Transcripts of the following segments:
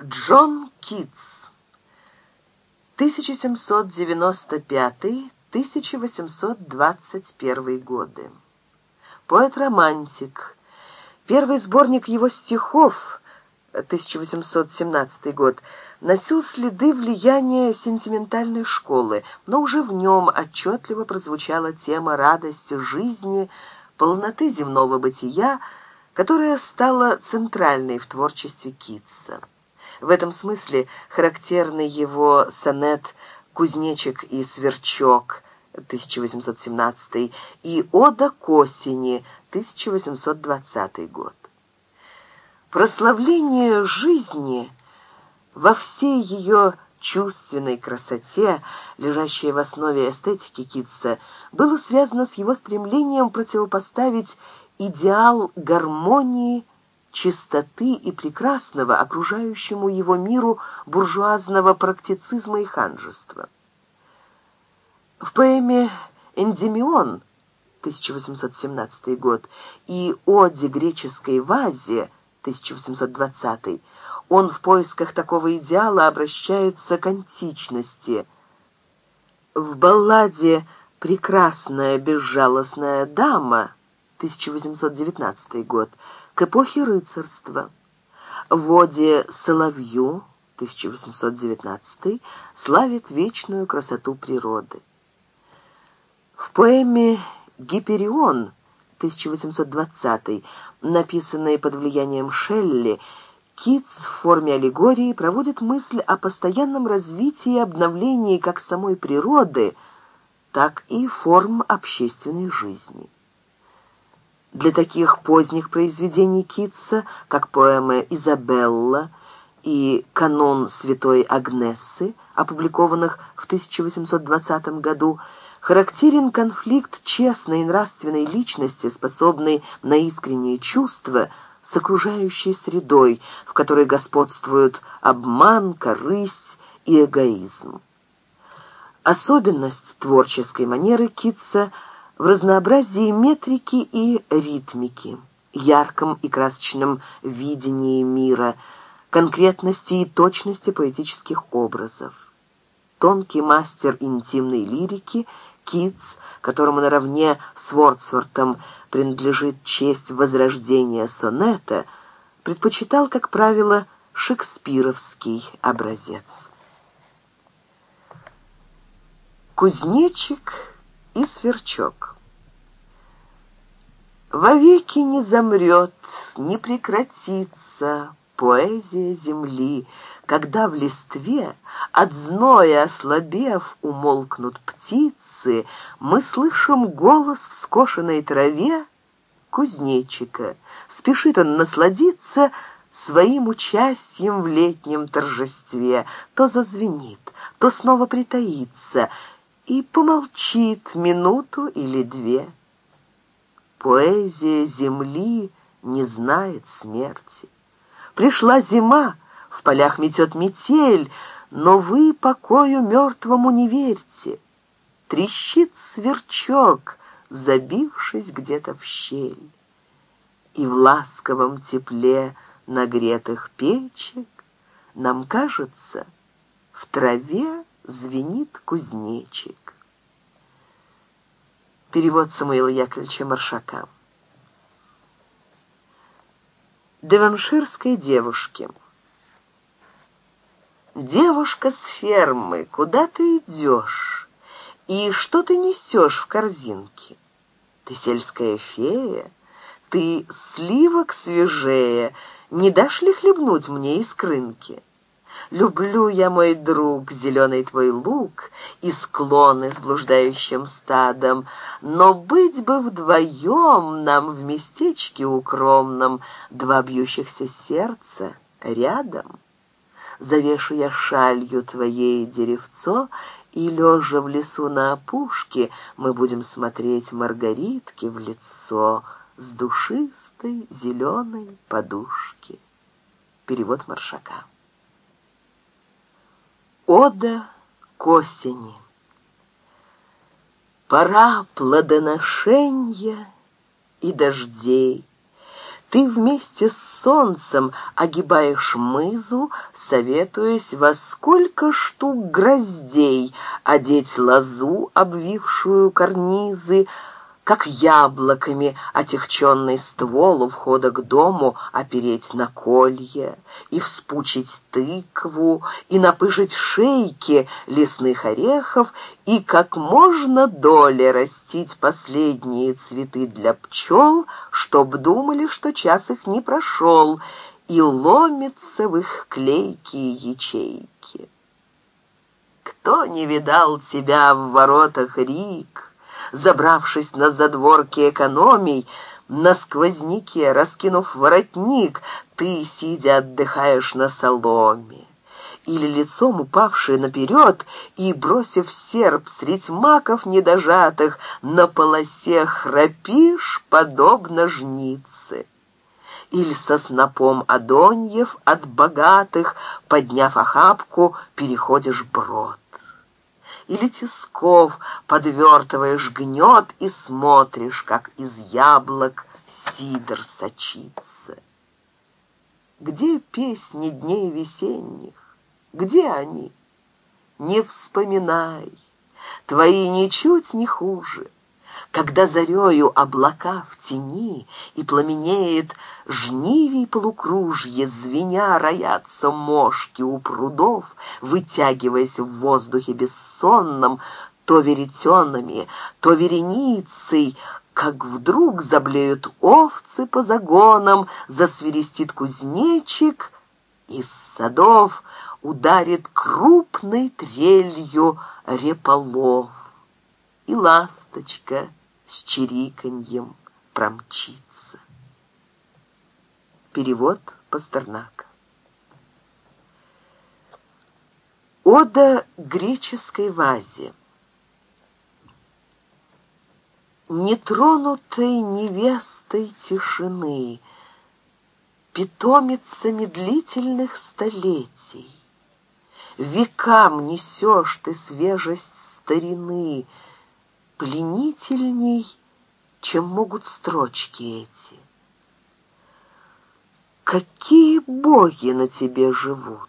Джон Китс. 1795-1821 годы. Поэт-романтик. Первый сборник его стихов, 1817 год, носил следы влияния сентиментальной школы, но уже в нем отчетливо прозвучала тема радости жизни, полноты земного бытия, которая стала центральной в творчестве Китса. В этом смысле характерный его сонет «Кузнечик и сверчок» 1817 и «Ода к осени» 1820 год. Прославление жизни во всей ее чувственной красоте, лежащей в основе эстетики Китса, было связано с его стремлением противопоставить идеал гармонии чистоты и прекрасного окружающему его миру буржуазного практицизма и ханжества. В поэме «Эндемион» 1817 год и «Оде греческой вазе» 1820 он в поисках такого идеала обращается к античности. В балладе «Прекрасная безжалостная дама» 1819 год – к эпохе рыцарства. В воде «Соловью» 1819 славит вечную красоту природы. В поэме «Гиперион» 1820, написанной под влиянием Шелли, Китс в форме аллегории проводит мысль о постоянном развитии и обновлении как самой природы, так и форм общественной жизни. Для таких поздних произведений Китса, как поэмы «Изабелла» и «Канон святой Агнессы», опубликованных в 1820 году, характерен конфликт честной и нравственной личности, способной на искренние чувства, с окружающей средой, в которой господствуют обман, корысть и эгоизм. Особенность творческой манеры Китса – в разнообразии метрики и ритмики, ярком и красочном видении мира, конкретности и точности поэтических образов. Тонкий мастер интимной лирики Китс, которому наравне с Вордсвортом принадлежит честь возрождения сонета, предпочитал, как правило, шекспировский образец. Кузнечик и сверчок. Вовеки не замрет, не прекратится поэзия земли, когда в листве, от зноя ослабев, умолкнут птицы, мы слышим голос в скошенной траве кузнечика. Спешит он насладиться своим участием в летнем торжестве. То зазвенит, то снова притаится — и помолчит минуту или две. Поэзия земли не знает смерти. Пришла зима, в полях метет метель, но вы покою мертвому не верьте. Трещит сверчок, забившись где-то в щель. И в ласковом тепле нагретых печек нам кажется в траве звенит кузнечик. Перевод Самуила Яковлевича Маршака. Деванширской девушке. «Девушка с фермы, куда ты идешь? И что ты несешь в корзинке? Ты сельская фея, ты сливок свежее, не дашь ли хлебнуть мне из крынки?» Люблю я, мой друг, зеленый твой луг и склоны с блуждающим стадом, но быть бы вдвоем нам в местечке укромном два бьющихся сердца рядом. Завешу я шалью твоей деревцо, и, лежа в лесу на опушке, мы будем смотреть маргаритки в лицо с душистой зеленой подушки. Перевод Маршака. Ода к осени. Пора плодоношенья и дождей. Ты вместе с солнцем огибаешь мызу, советуясь, во сколько штук гроздей одеть лозу, обвившую карнизы, как яблоками, отягченный ствол у входа к дому опереть на колье, и вспучить тыкву, и напыжить шейки лесных орехов, и как можно доле растить последние цветы для пчел, чтоб думали, что час их не прошел, и ломятся в их клейкие ячейки. Кто не видал тебя в воротах Рик? забравшись на задворки экономий, на сквозняке, раскинув воротник, ты, сидя, отдыхаешь на соломе. Или лицом упавший наперед и, бросив серп средь маков недожатых, на полосе храпишь, подобно жнице. Или со снопом Адоньев от богатых, подняв охапку, переходишь брод или тисков подвертываешь гнет и смотришь, как из яблок сидр сочится. Где песни дней весенних? Где они? Не вспоминай, твои ничуть не хуже — когда зарею облака в тени и пламенеет жнивий полукружье, звеня роятся мошки у прудов, вытягиваясь в воздухе бессонном, то веретенами, то вереницей, как вдруг заблеют овцы по загонам, засверестит кузнечик, из садов ударит крупной трелью реполов. И ласточка — с чириканьем промчится. Перевод Пастернака. Ода греческой вазе. Нетронутой невестой тишины, Питомица медлительных столетий, Векам несешь ты свежесть старины — пленительней, чем могут строчки эти. Какие боги на тебе живут?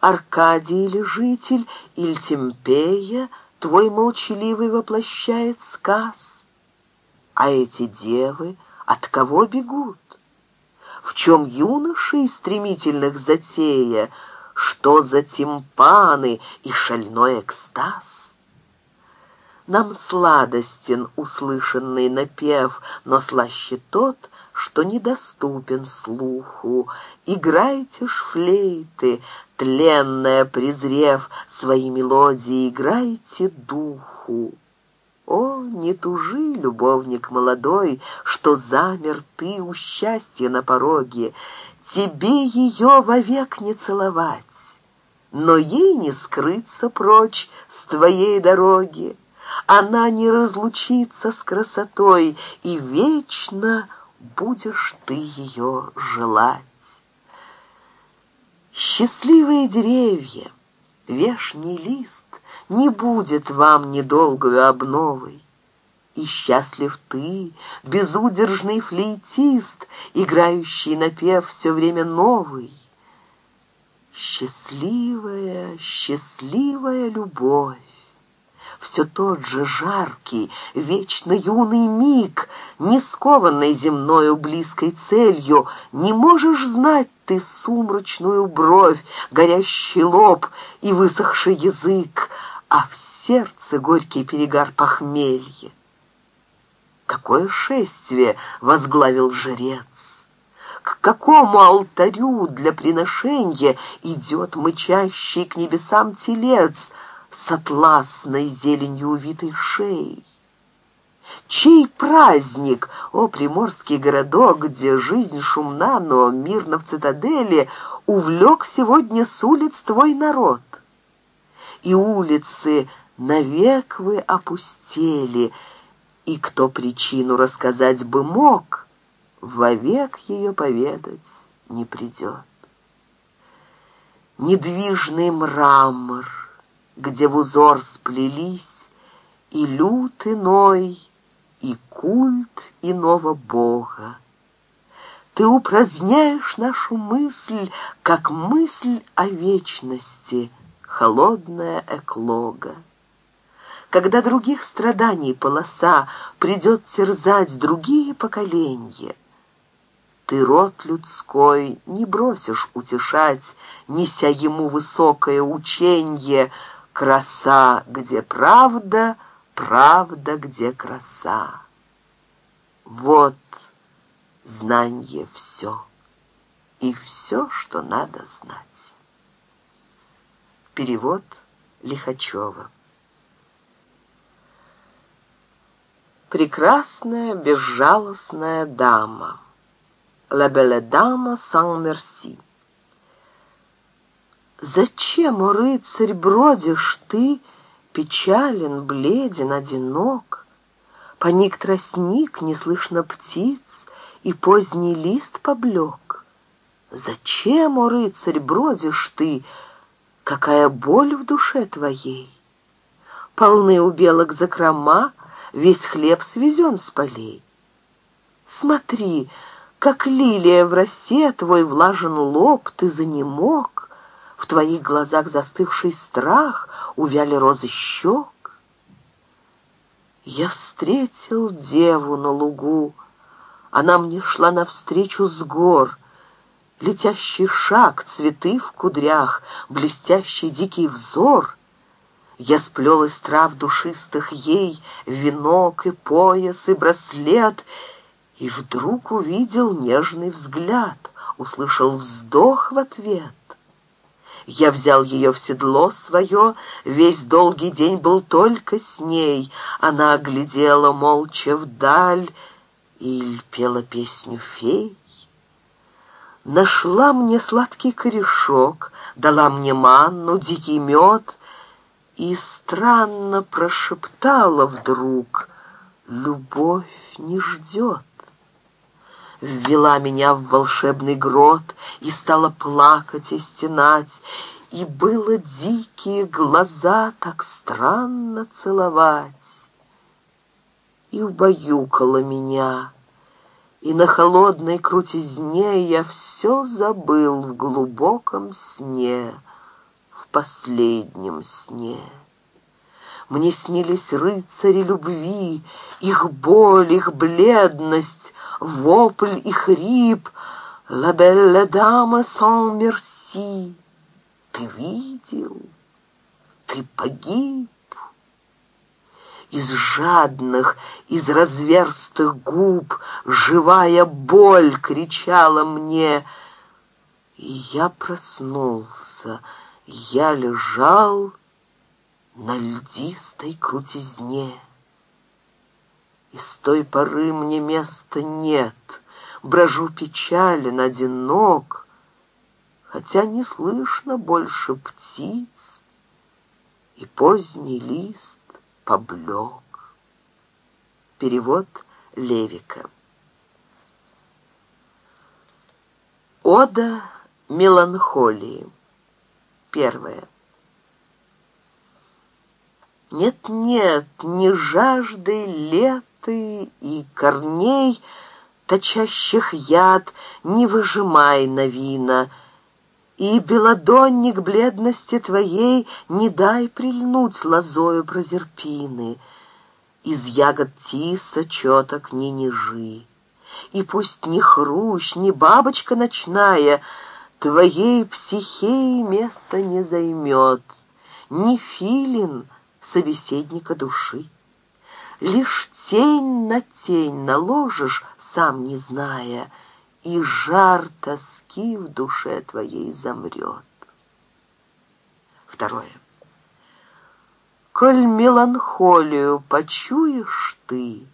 Аркадий или житель, или Тимпея, твой молчаливый воплощает сказ. А эти девы от кого бегут? В чем юноши стремительных затея, что за тимпаны и шальной экстаз? Нам сладостен услышанный напев, но слаще тот, что недоступен слуху. Играйте ж флейты, тленная презрев свои мелодии, играйте духу. О, не тужи, любовник молодой, что замер ты у счастья на пороге, тебе ее вовек не целовать, но ей не скрыться прочь с твоей дороги она не разлучится с красотой, и вечно будешь ты ее желать. Счастливые деревья, вешний лист, не будет вам недолгую обновой. И счастлив ты, безудержный флейтист, играющий напев все время новый. Счастливая, счастливая любовь все тот же жаркий, вечно юный миг, не скованный земною близкой целью, не можешь знать ты сумрачную бровь, горящий лоб и высохший язык, а в сердце горький перегар похмелье. Какое шествие возглавил жрец! К какому алтарю для приношения идет мычащий к небесам телец — с атласной зеленью увитой шеей. Чей праздник, о приморский городок, где жизнь шумна, но мирно в цитадели, увлек сегодня с улиц твой народ? И улицы навек вы опустели, и кто причину рассказать бы мог, вовек ее поведать не придет. Недвижный мрамор, где в узор сплелись и лют иной, и культ иного Бога. Ты упраздняешь нашу мысль, как мысль о вечности, холодная эклога. Когда других страданий полоса придет терзать другие поколения, ты род людской не бросишь утешать, неся ему высокое ученье — краса, где правда, правда, где краса. Вот знание все и все, что надо знать. Перевод Лихачева. Прекрасная, безжалостная дама. La belle dame sans merci. Зачем, о рыцарь, бродишь ты, Печален, бледен, одинок? Поник тростник, не слышно птиц, И поздний лист поблек. Зачем, о рыцарь, бродишь ты, Какая боль в душе твоей? Полны у белок закрома, Весь хлеб свезен с полей. Смотри, как лилия в росе Твой влажен лоб, ты занемог, твоих глазах застывший страх, увяли розы щек. Я встретил деву на лугу, она мне шла навстречу с гор, летящий шаг, цветы в кудрях, блестящий дикий взор. Я сплел из трав душистых ей венок и пояс и браслет, и вдруг увидел нежный взгляд, услышал вздох в ответ. Я взял ее в седло свое, весь долгий день был только с ней. Она оглядела молча вдаль и пела песню фей. Нашла мне сладкий корешок, дала мне манну, дикий мед и странно прошептала вдруг «Любовь не ждет» ввела меня в волшебный грот и стала плакать и стенать, и было дикие глаза так странно целовать. И убаюкала меня, и на холодной крутизне я все забыл в глубоком сне, в последнем сне. Мне снились рыцари любви, их боль, их бледность, вопль и хрип. «La belle dame sans merci» Ты видел? Ты погиб? Из жадных, из разверстых губ Живая боль кричала мне. И я проснулся, я лежал, — на льдистой крутизне. И с той поры мне места нет, брожу печален, одинок, хотя не слышно больше птиц, и поздний лист поблек. Перевод Левика. Ода меланхолии. Первое. Нет, нет, не жажды леты и корней, точащих яд, не выжимай на вина, и белодонник бледности твоей не дай прильнуть лозою прозерпины, из ягод тиса четок не нижи. И пусть ни хрущ, ни бабочка ночная твоей психеи место не займет, ни филин — собеседника души. Лишь тень на тень наложишь, сам не зная, И жар тоски в душе твоей замрет. Второе. Коль меланхолию почуешь ты,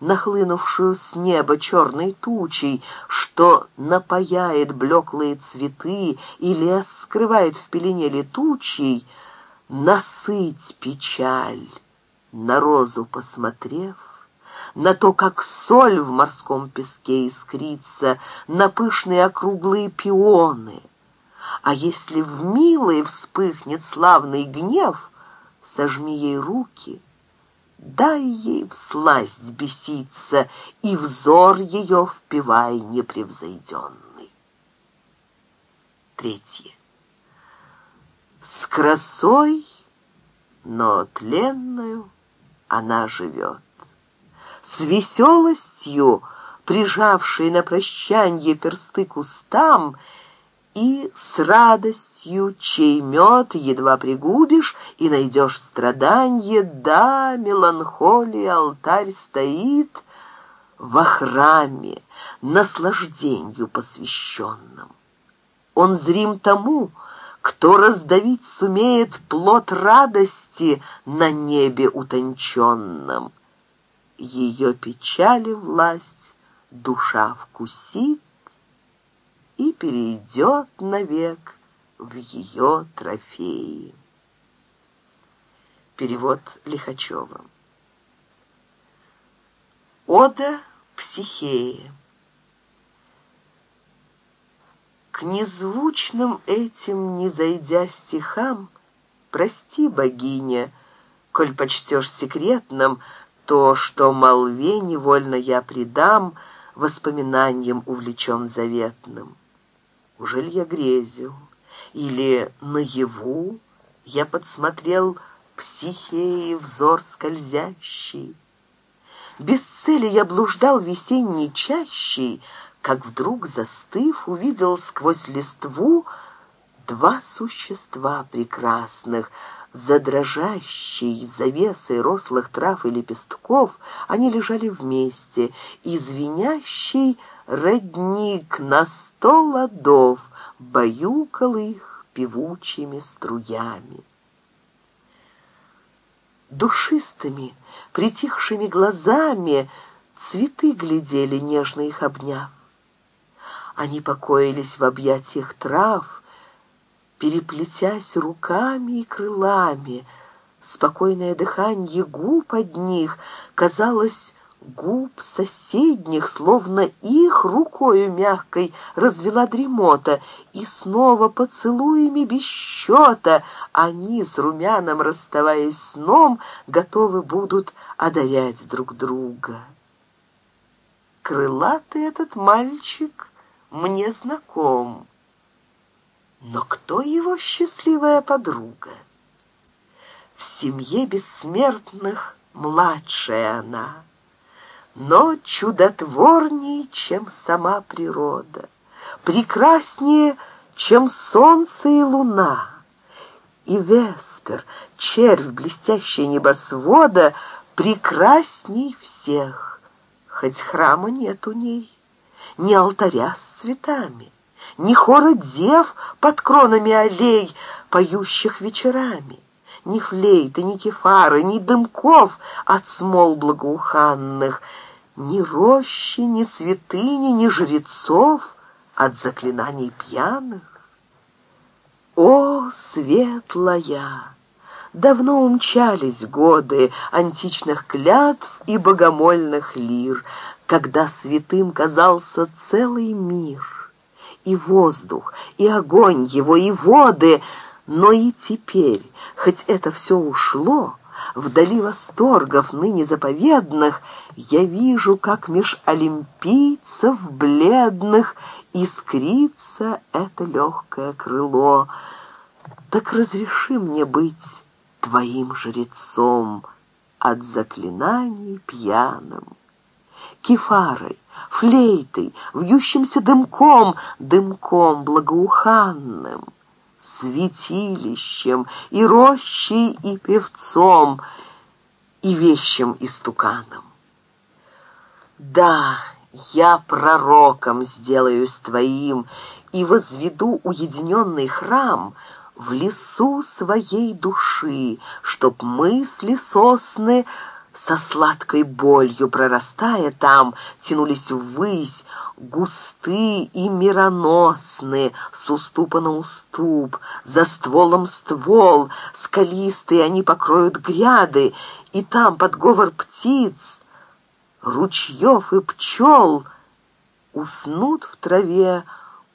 нахлынувшую с неба черной тучей, что напаяет блеклые цветы и лес скрывает в пелене летучий насыть печаль, на розу посмотрев, на то, как соль в морском песке искрится, на пышные округлые пионы. А если в милой вспыхнет славный гнев, сожми ей руки, дай ей всласть беситься, и взор ее впивай непревзойденный. Третье с красой, но тленную она живет. С веселостью, прижавшей на прощанье персты к устам, и с радостью, чей мед едва пригубишь, и найдешь страданье, да, меланхолия, алтарь стоит во храме, наслаждению посвященном. Он зрим тому, кто раздавить сумеет плод радости на небе утонченном? Ее печали власть душа вкусит и перейдет навек в ее трофеи. Перевод Лихачева. Ода Психея К незвучным этим не зайдя стихам, Прости, богиня, коль почтешь секретным То, что молве невольно я предам Воспоминаниям увлечен заветным. Ужель я грезил? Или наяву я подсмотрел Психеи взор скользящий? Без цели я блуждал весенней чащей, как вдруг, застыв, увидел сквозь листву два существа прекрасных. За дрожащей завесой рослых трав и лепестков они лежали вместе, и звенящий родник на сто ладов баюкал их певучими струями. Душистыми, притихшими глазами цветы глядели, нежно их обняв. Они покоились в объятиях трав, переплетясь руками и крылами. Спокойное дыхание губ под них казалось губ соседних, словно их рукою мягкой развела дремота, и снова поцелуями без счета они с румяном, расставаясь сном, готовы будут одарять друг друга. Крылатый этот мальчик — мне знаком. Но кто его счастливая подруга? В семье бессмертных младшая она, но чудотворнее, чем сама природа, прекраснее, чем солнце и луна. И Веспер, червь блестящей небосвода, прекрасней всех, хоть храма нет у ней ни алтаря с цветами, ни хора дев под кронами аллей, поющих вечерами, ни флейты, ни кефары, ни дымков от смол благоуханных, ни рощи, ни святыни, ни жрецов от заклинаний пьяных. О, светлая! Давно умчались годы античных клятв и богомольных лир — когда святым казался целый мир, и воздух, и огонь его, и воды, но и теперь, хоть это все ушло, вдали восторгов ныне заповедных, я вижу, как меж олимпийцев бледных искрится это легкое крыло. Так разреши мне быть твоим жрецом от заклинаний пьяным кефарой, флейтой, вьющимся дымком, дымком благоуханным, святилищем и рощей, и певцом, и вещим истуканом. Да, я пророком сделаюсь твоим и возведу уединенный храм в лесу своей души, чтоб мысли сосны — со сладкой болью прорастая там, тянулись ввысь, густы и мироносны, с уступа на уступ, за стволом ствол, скалистые они покроют гряды, и там подговор птиц, ручьев и пчел уснут в траве,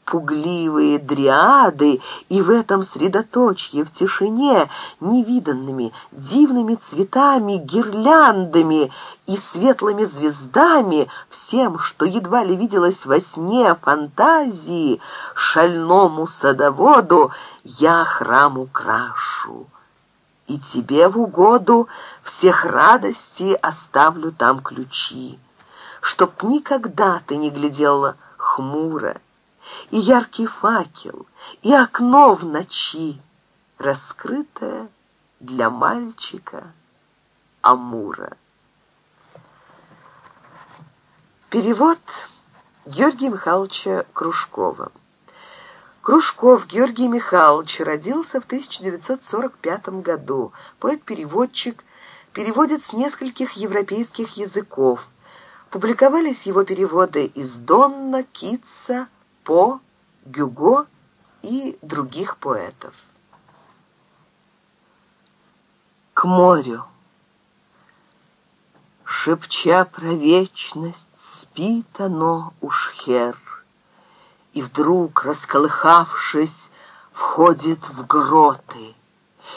пугливые дриады, и в этом средоточье, в тишине, невиданными, дивными цветами, гирляндами и светлыми звездами, всем, что едва ли виделось во сне фантазии, шальному садоводу я храм украшу. И тебе в угоду всех радостей оставлю там ключи, чтоб никогда ты не глядела хмуро, и яркий факел, и окно в ночи, раскрытое для мальчика Амура. Перевод Георгия Михайловича Кружкова. Кружков Георгий Михайлович родился в 1945 году. Поэт-переводчик, переводит с нескольких европейских языков. Публиковались его переводы из Донна, Китса, по, Гюго и других поэтов. К морю. Шепча про вечность, спит оно уж хер. И вдруг, расколыхавшись, входит в гроты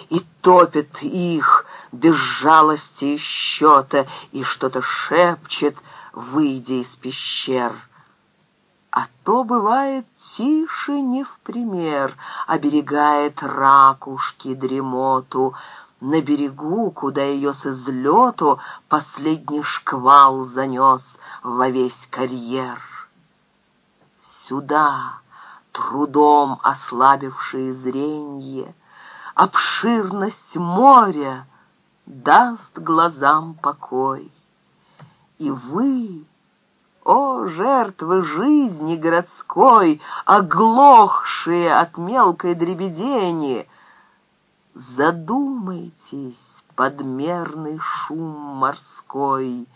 и топит их без жалости и счета, и что-то шепчет, выйдя из пещер а то бывает тише не в пример, оберегает ракушки, дремоту. На берегу, куда ее с излету последний шквал занес во весь карьер. Сюда, трудом ослабившие зренье, обширность моря даст глазам покой. И вы о, жертвы жизни городской, оглохшие от мелкой дребедени! Задумайтесь, подмерный шум морской,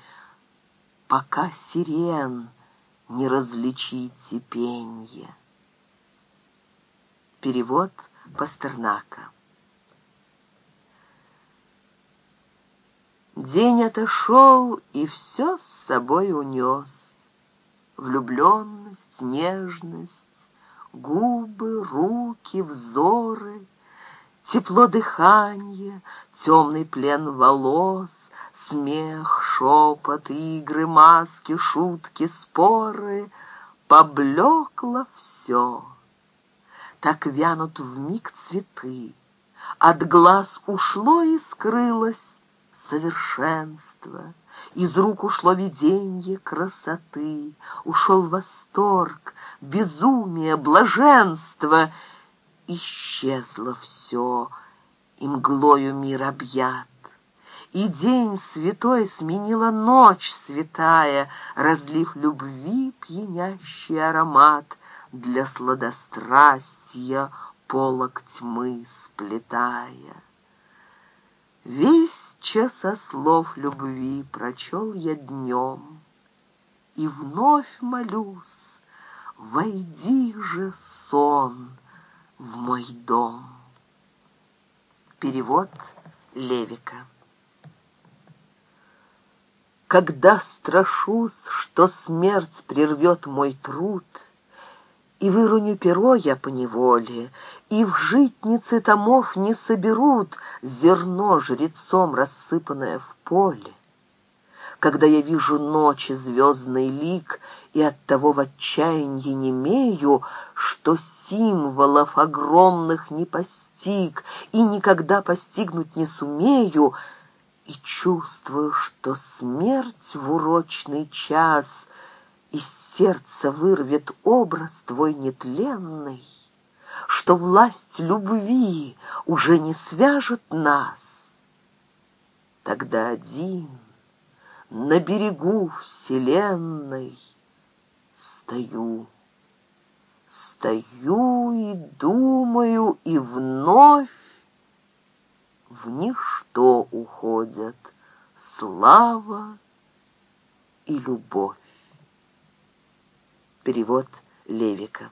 Пока сирен не различите пенье. Перевод Пастернака День отошел и все с собой унес влюбленность, нежность, губы, руки, взоры, тепло дыхания, темный плен волос, смех, шепот, игры, маски, шутки, споры. Поблекло все. Так вянут в миг цветы. От глаз ушло и скрылось совершенство. Из рук ушло виденье красоты, ушел восторг, безумие, блаженство. Исчезло все, и мглою мир объят. И день святой сменила ночь святая, Разлив любви пьянящий аромат Для сладострастия полок тьмы сплетая. Весь часослов любви прочел я днем, И вновь молюсь, войди же сон в мой дом. Перевод Левика Когда страшусь, что смерть прервет мой труд, И выруню перо я поневоле, и в житницы томов не соберут зерно жрецом, рассыпанное в поле. Когда я вижу ночи звездный лик, и от того в отчаянии немею, что символов огромных не постиг и никогда постигнуть не сумею, и чувствую, что смерть в урочный час из сердца вырвет образ твой нетленный что власть любви уже не свяжет нас. Тогда один на берегу вселенной стою, стою и думаю, и вновь в ничто уходят слава и любовь. Перевод Левика